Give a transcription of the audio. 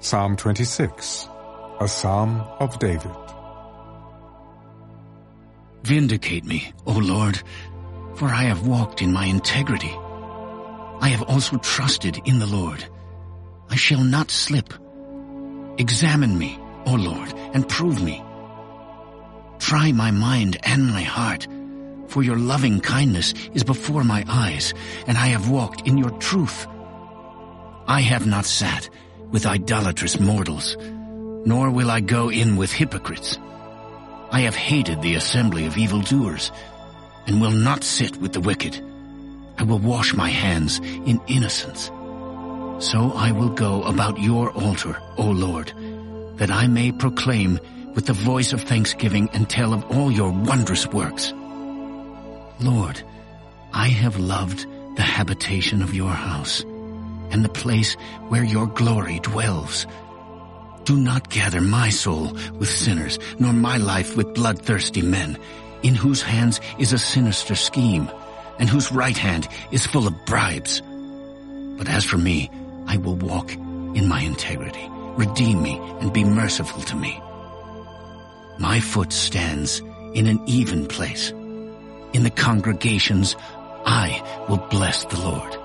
Psalm 26, a psalm of David. Vindicate me, O Lord, for I have walked in my integrity. I have also trusted in the Lord. I shall not slip. Examine me, O Lord, and prove me. Try my mind and my heart, for your loving kindness is before my eyes, and I have walked in your truth. I have not sat with idolatrous mortals, nor will I go in with hypocrites. I have hated the assembly of evildoers, and will not sit with the wicked. I will wash my hands in innocence. So I will go about your altar, O Lord, that I may proclaim with the voice of thanksgiving and tell of all your wondrous works. Lord, I have loved the habitation of your house and the place where your glory dwells. Do not gather my soul with sinners, nor my life with bloodthirsty men, in whose hands is a sinister scheme, and whose right hand is full of bribes. But as for me, I will walk in my integrity. Redeem me and be merciful to me. My foot stands in an even place. In the congregations, I will bless the Lord.